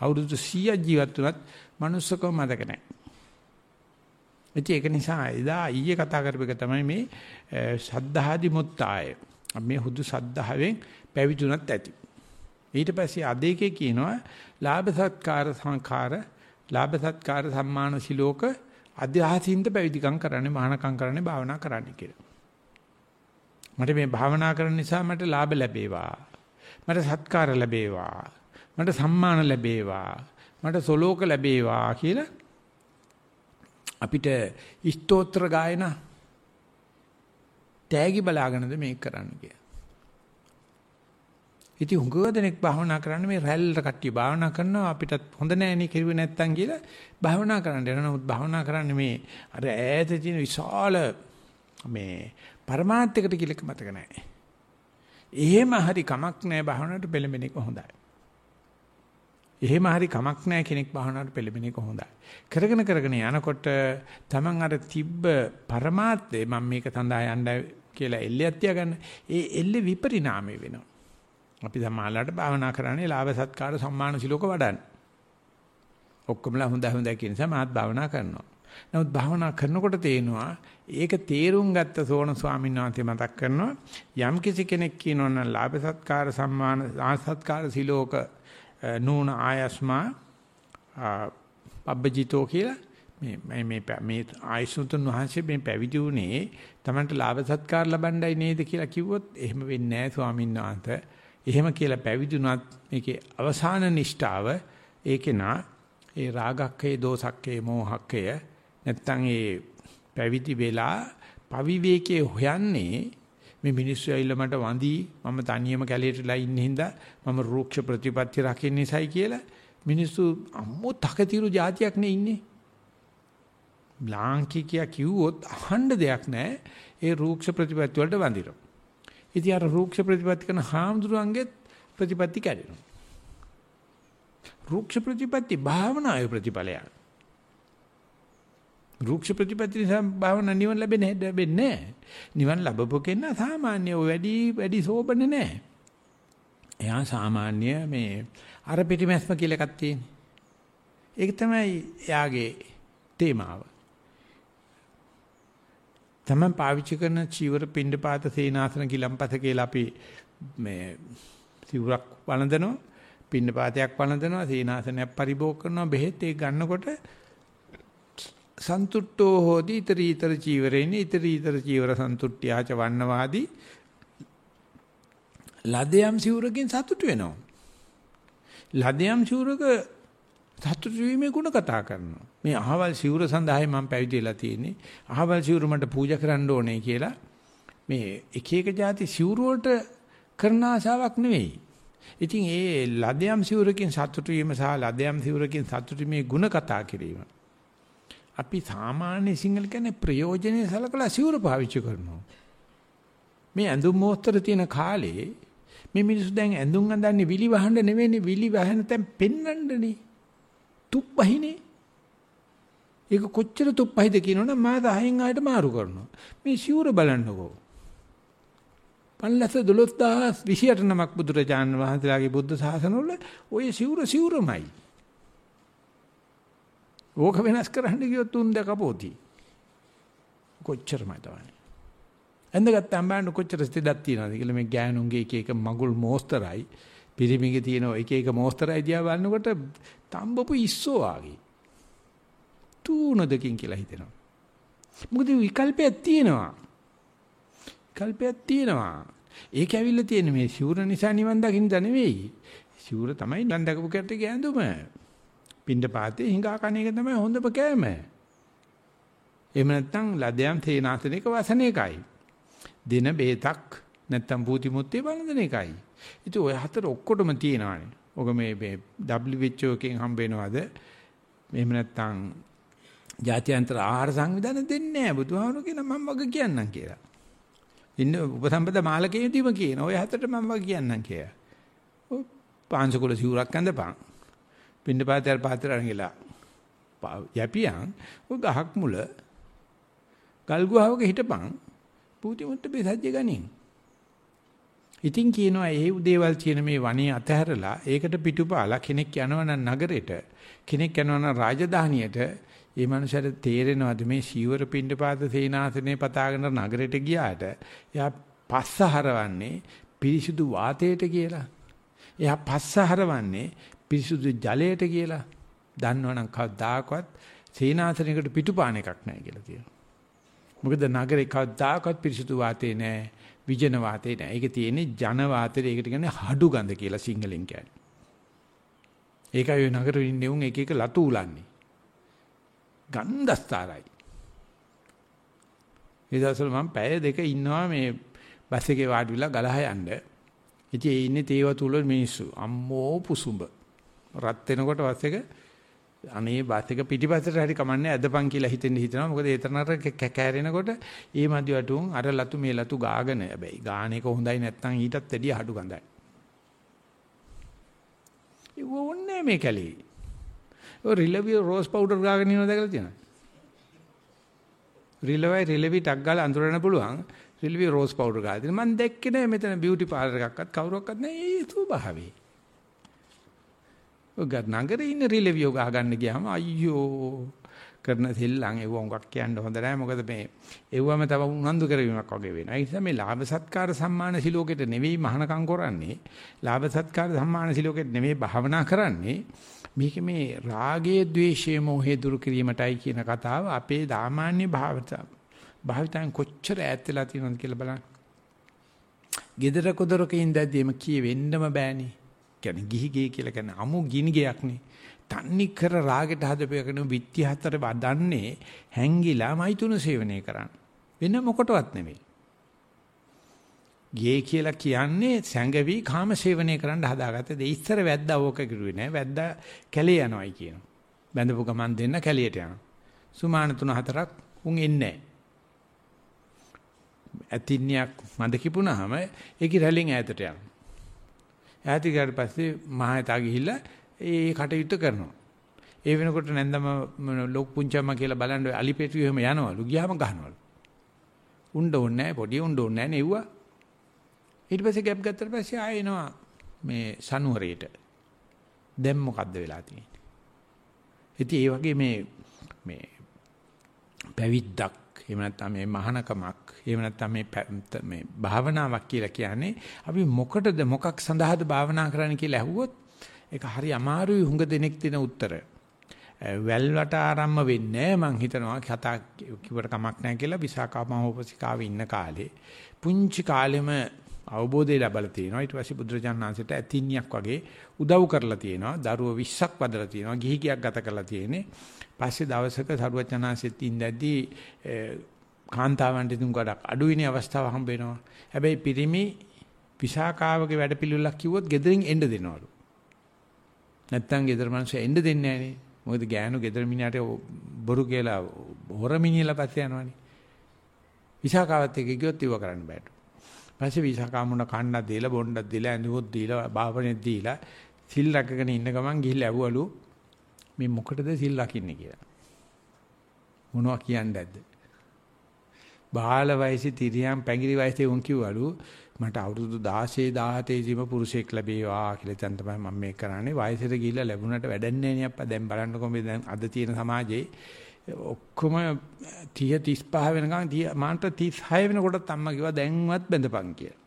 අවුරුදු 100ක් ජීවත් වුණත් manussකම මතක නැහැ. ඒක නිසා එදා ඊයේ කතා කරපු එක තමයි මේ සද්ධාදි මුත්තාය. මේ හුදු සද්ධාවෙන් පැවිදුණත් ඇති. ඊට පස්සේ අදේකේ කියනවා ලාභ සත්කාර සංඛාර ලාභ සත්කාර සම්මාන සිලෝක අධ්‍යාසින්ද පැවිදිකම් කරන්නේ මහානකම් කරන්නේ භාවනා කරන්නේ කියලා. මට මේ භාවනා කරන නිසා මට ලාභ ලැබේවා. මට සත්කාර ලැබේවා. මට සම්මාන ලැබේවා. මට සොලෝක ලැබේවා කියලා අපිට ස්තෝත්‍ර ගායන තෑගි බලාගෙනද මේක කරන්න කියලා. ඉතින් හුඟව දෙනෙක් භාවනා කරන්නේ මේ රැල්ලට කට්ටිය භාවනා කරනවා අපිටත් හොඳ නෑනේ කිරුවේ නැත්තම් කියලා භාවනා කරන්න යනවා. නමුත් භාවනා කරන්නේ මේ අර ඈත තියෙන විශාල මේ પરමාර්ථයකට කියලා මතක නැහැ. එහෙම හරි කමක් නැහැ භාවනාවට පෙළඹෙන එක හොඳයි. එහෙම හරි කමක් නැහැ කෙනෙක් භාවනාවට පෙළඹෙන එක හොඳයි. කරගෙන කරගෙන යනකොට Taman අර තිබ්බ પરමාර්ථය මම මේක සඳහා යන්න කියලා එල්ලයක් තියාගන්න. ඒ එල්ලේ විපරිණාමය වෙනවා. අපි සමාහලට භාවනා කරන්නේ ලාභ සත්කාර සම්මාන සිලෝක වඩන්න. ඔක්කොමලා හොඳ හොඳ කියන නිසා මාත් භාවනා කරනවා. නමුත් භාවනා කරනකොට තේනවා ඒක තේරුම් ගත්ත සෝන ස්වාමීන් වහන්සේ මතක් කරනවා යම් කිසි කෙනෙක් කියනවා නම් ලාභ සත්කාර සම්මාන ආසත්කාර සිලෝක නූන ආයස්මා පබ්බජිතෝ කියලා මේ මේ මේ ආයසුතුන් වහන්සේ මේ පැවිදි වුණේ Tamanට ලාභ සත්කාර ලබන්නයි නේද කියලා කිව්වොත් එහෙම වෙන්නේ නැහැ ස්වාමීන් වහන්සේ. එහෙම කියලා පැවිදුණත් මේකේ අවසාන නිෂ්ඨාව ඒකේ නා ඒ රාගක්කේ දෝසක්කේ මෝහක්කය නැත්තම් ඒ පැවිදි වෙලා පවිවේකයේ හොයන්නේ මේ මිනිස්සු ඇවිල්ලා මට වඳී මම තනියම කැලේටලා ඉන්න හින්දා මම රූක්ෂ ප්‍රතිපත්ති රකින්න නිසායි කියලා මිනිස්සු අම්මෝ තකතිරු જાතියක් නේ ඉන්නේ. ලාංකිකයා කිව්වොත් අහන්න දෙයක් නැහැ. ඒ රූක්ෂ ප්‍රතිපත්ති වලට වඳිනවා. ඉතින් අර රූක්ෂ ප්‍රතිපත්ති කරන හාමුදුරුවන්ගේ ප්‍රතිපත්ති කැඩෙනවා. රූක්ෂ ප්‍රතිපත්ති භාවනාවේ ප්‍රතිඵලයක්. රුක්ෂ ප්‍රතිපatti නිසා භාවනා නිවන ලැබෙන්නේ ලැබෙන්නේ නැහැ. නිවන ලැබපු කෙනා සාමාන්‍ය වැඩි වැඩි සෝබනේ නැහැ. එයා සාමාන්‍ය මේ අර පිටිමැස්ම කියලා එකක් තියෙන්නේ. ඒක තමයි එයාගේ තේමාව. තමන් පාවිච්චි කරන චීවර පින්ඩපාත සේනාසන කිලම්පත කියලා අපි මේ සිවුරක් වළඳනවා පින්ඩපාතයක් වළඳනවා සේනාසනයක් පරිභෝග කරනවා බෙහෙත් ඒ ගන්නකොට සන්තුට්ඨෝ හෝති iterator චීවරේන iterator චීවර සන්තුට්ඨ්‍යාච වන්නවාදී ලදයම් සිවුරකින් සතුටු වෙනවා. ලදයම් සිවුරක සතුටු වීමේ ගුණ කතා කරනවා. මේ අහවල් සිවුර සඳහායි මම පැවිදිලා තියෙන්නේ. අහවල් සිවුර මට පූජා කරන්න ඕනේ කියලා මේ එක එක જાති සිවුර වලට කරන ආශාවක් නෙවෙයි. ඉතින් ඒ ලදයම් සිවුරකින් සතුටු වීම සහ ලදයම් සිවුරකින් සතුටු වීමේ ගුණ කතා කිරීම අපි සාමාන්‍ය සිංහල කියන්නේ ප්‍රයෝජනෙයි සලකලා සිවුර පාවිච්චි කරනවා. මේ ඇඳුම් මෝස්තර තියෙන කාලේ මේ මිනිස්සු දැන් ඇඳුම් අඳන්නේ විලි වහන්න නෙවෙයිනේ විලි වහන තැන් පෙන්වන්නනේ. තුප්පහිනේ. ඒක කොච්චර තුප්පහිද කියනවනම් මා 10න් ආයට මාරු කරනවා. මේ සිවුර බලන්නකෝ. 512000 28 නමක් බුදුරජාණන් වහන්සේලාගේ බුද්ධ ශාසනවල ওই සිවුර සිවුරමයි. ඕක වෙනස් කරන්න ගියොත් උන් දැකපෝති. කොච්චරමයි තවන්නේ. ඇඳගත්තාම බලන්න කොච්චර ස්තිදක් තියනවද කියලා මේ ගෑනුන්ගේ එක එක මගුල් මෝස්තරයි පිරිමිගේ තියෙන එක එක මෝස්තරයි දිහා බලනකොට තම්බපු ඉස්සෝ ආගේ. තුනදකින් කියලා හිතෙනවා. මොකද විකල්පයක් තියෙනවා. විකල්පයක් තියෙනවා. ඒක ඇවිල්ලා තියෙන මේ සිවුර නිසා නිවන් දකින්න නෙවෙයි. සිවුර තමයි නිවන් දකපු කැටේ ගෑඳුම. පින්ඩ පාතේ හිඟා කණ එක තමයි හොඳම කෑම. එහෙම නැත්නම් ලදයන් තේනාසනික වසන එකයි. දින බේතක් නැත්නම් භූති මුත්තේ බලන එකයි. ඉතින් ඔය හතර ඔක්කොටම තියෙනවානේ. ඔක මේ මේ WHO එකෙන් හම්බ වෙනවද? එහෙම නැත්නම් ජාත්‍යන්තර ආහාර සංවිධානය දෙන්නේ නැහැ. බුදුහාමුදුරු කියන මම වග කියන්නම් කියලා. ඉන්න උපසම්පදා මාලකයේදීම කියන ඔය හතරට මම වග කියන්නම් කියලා. ඔය පාංශකුල සිවුරක් ඇඳපන්. පින්න පාතයල් පාතර අරගෙලා යපියන් ඔය ගහක් මුල ගල් ගුහාවක හිටපන් පූති මුට්ට බෙසජ්ජ ගනින් ඉතින් කියනවා ඒ දේවල් තියෙන මේ වනේ අතහැරලා ඒකට පිටුපාලා කෙනෙක් යනවා නගරෙට කෙනෙක් යනවා රාජධානියට ඒ මනුස්සයාට තේරෙනවද මේ සීවර පිණ්ඩපාත සේනාසනේ පතාගෙන නගරෙට ගියාට එයා පස්ස හරවන්නේ පිරිසුදු වාතයට කියලා. එයා පස්ස හරවන්නේ පිරිසුදු ජලයට කියලා. දන්නවනම් කවදාකවත් සේනාසනයකට පිටුපාන එකක් නැහැ කියලා තියෙනවා. මොකද නගරේ කවදාකවත් පිරිසුදු වාතේ නැහැ. විජන වාතේ නැහැ. ඒක තියෙන්නේ ජන වාතේ. ඒකට කියන්නේ හඩු ගඳ කියලා සිංහලෙන් කියන්නේ. ඒකයි ඔය නගර ඉන්නේ උන් එක එක ලතු උලන්නේ. ගන්ධස්තරයි. ඒ දවස්වල මම පැය දෙක ඉන්නවා මේ බස් එකේ වාඩි වෙලා ගලහ යන්න. ඉතින් ඒ ඉන්නේ තේව තුල මිනිස්සු. අම්මෝ පුසුඹ. රත් වෙනකොට බස් එක අනේ බස් එක පිටිපස්සට හරි කමන්නේ ඇදපන් කියලා හිතෙන්න හිතනවා. මොකද ඒ තරනට කැකෑරෙනකොට ඒ මදි වටුන් අර ලතු මේ ලතු ගාගෙන හැබැයි ගාන එක හොඳයි නැත්නම් ඊටත් වැඩිය අඩු ගඳයි. ඒ වොන්නේ මේ කැලේ. ඔය රිලෙවි රෝස් පවුඩර් ගාගෙන ඉනවද දැකලා තියෙනවද? රිලෙවයි රිලෙවි ටක් ගාලා අඳුරන්න පුළුවන්. රිලෙවි රෝස් පවුඩර් ගාලා මම දැක්කේ නෑ මෙතන බියුටි පාර්ලර් එකක්වත් කවුරක්වත් නෑ ඒ ස්වභාවය. ඔය නගරේ ඉන්න රිලෙවියෝ ගහගන්න ගියාම අයියෝ කරන සෙල්ලම් ඒව උඟක් කියන්න හොඳ නැහැ මොකද මේ ඒවම තව උනන්දු කරවීමක් වගේ වෙනවා. ඒ නිසා මේ ලාභ සත්කාර සම්මාන සිලෝකෙට නෙවෙයි මහානකම් කරන්නේ. ලාභ සත්කාර සම්මාන සිලෝකෙට නෙවෙයි භාවනා කරන්නේ. මේක මේ රාගයේ ద్వේෂයේ මොහේ දුරු කිරීමටයි කියන කතාව අපේ සාමාන්‍ය භාවිත භාවිතයන් කොච්චර ඈත් වෙලා තියෙනවද කියලා බලන්න. gedara kodorක ඉඳද්දීම කියෙවෙන්නම බෑනේ. කියන්නේ ගිහි ගේ කියලා කියන්නේ අමු ගිනි ගයක් නේ. තන්නි කර රාගෙට හදපේකන විත්‍ය හතර වදන්නේ හැංගිලා මයිතුන සේවනය කරන්න. වෙන මොකටවත් නෙමෙයි. ගේ කියලා කියන්නේ සැඟවි කාම සේවනය කරන්න හදාගත්තේ. ඒ ඉස්සර වැද්දා ඕක කිරුවේ නෑ. වැද්දා කැලේ යනවායි කියනවා. බැඳපු ගමන් දෙන්න කැලියට යනවා. සුමාන තුන හතරක් උන් එන්නේ නෑ. ඇතින්නියක් මද කිපුණාම ඒකේ රැලින් ඈතට යනවා. ඈත ගියාට පස්සේ මහයතා ගිහිල්ලා ඒ කටයුත්ත කරනවා. ඒ වෙනකොට නැන්දම ලොකු පුංචම්ම කියලා බලන්න අලිපෙටු එහෙම යනවලු. ගියාම ගහනවලු. උණ්ඩ ඕනේ නැහැ පොඩි උණ්ඩ ඕනේ නැහැ නෙව්වා. ඊට පස්සේ ගැප් ගත්තට පස්සේ ආයෙ එනවා මේ සනුවරේට. දැන් මොකද්ද වෙලා තියෙන්නේ? ඉතින් ඒ වගේ මේ මේ පැවිද්දක් එහෙම නැත්නම් මේ මහානකමක් එහෙම නැත්නම් මේ මේ භාවනාවක් කියලා කියන්නේ අපි මොකටද මොකක් සඳහාද භාවනා කරන්න කියලා ඇහුවොත් ඒක හරි අමාරුයි හුඟ දෙනෙක් දෙන උත්තර. වැල්වට ආරම්භ වෙන්නේ මං හිතනවා කතා කිව්වට කමක් නැහැ කියලා විසාකාමහෝපසිකාවේ ඉන්න කාලේ පුංචි කාලෙම අවබෝධය ලැබලා තියෙනවා ඊට පස්සේ බුදුරජාණන්සේට ඇතින්නියක් වගේ උදව් කරලා තියෙනවා දරුවෝ 20ක් වදලා තියෙනවා ගිහි ගියක් ගත කරලා තියෙන්නේ පස්සේ දවසක සරුවචනාංශෙත් ඉඳද්දී කාන්තාවන්ට තුන් ගඩක් අඩුවිනේ අවස්ථාව හම්බ වෙනවා හැබැයි පිරිමි විසාකාවගේ වැඩපිළිවෙලක් කිව්වොත් ගෙදරින් එන්න දෙනවලු නැත්තම් ගෙදර මිනිස්සු එන්න දෙන්නේ නැහනේ. මොකද ගෑනු ගෙදර මිනිහට බොරු කියලා හොර මිනිහලා පස්සේ යනවනේ. විසාකාවත් එක්ක ගියොත් ඉව කරන්න බෑට. පස්සේ විසාකාමුණ කන්නක් දීලා බොණ්ඩක් දීලා ඇඳුමක් දීලා භාවනෙත් දීලා සිල් රැකගෙන ඉන්න ගමන් ගිහිල්ලා ඇව්වලු මේ මොකටද සිල් රකින්නේ කියලා. මොනවා කියන්නේ නැද්ද? බාල වයසේ තිරියම් පැංගිරි වයසේ උන් කිව්වලු මට අවුරුදු 16 17 දීම පුරුෂයෙක් ලැබේවා කියලා දැන් තමයි මම මේක කරන්නේ වයසට ගිහිල්ලා ලැබුණට වැඩන්නේ නේ අප්පා දැන් බලන්නකො මේ දැන් අද තියෙන සමාජයේ ඔක්කොම 30 35 වෙනකන් මාන්ට 36 වෙනකොටත් අම්මා කිව්වා දැන්වත් බඳපන් කියලා.